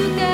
today.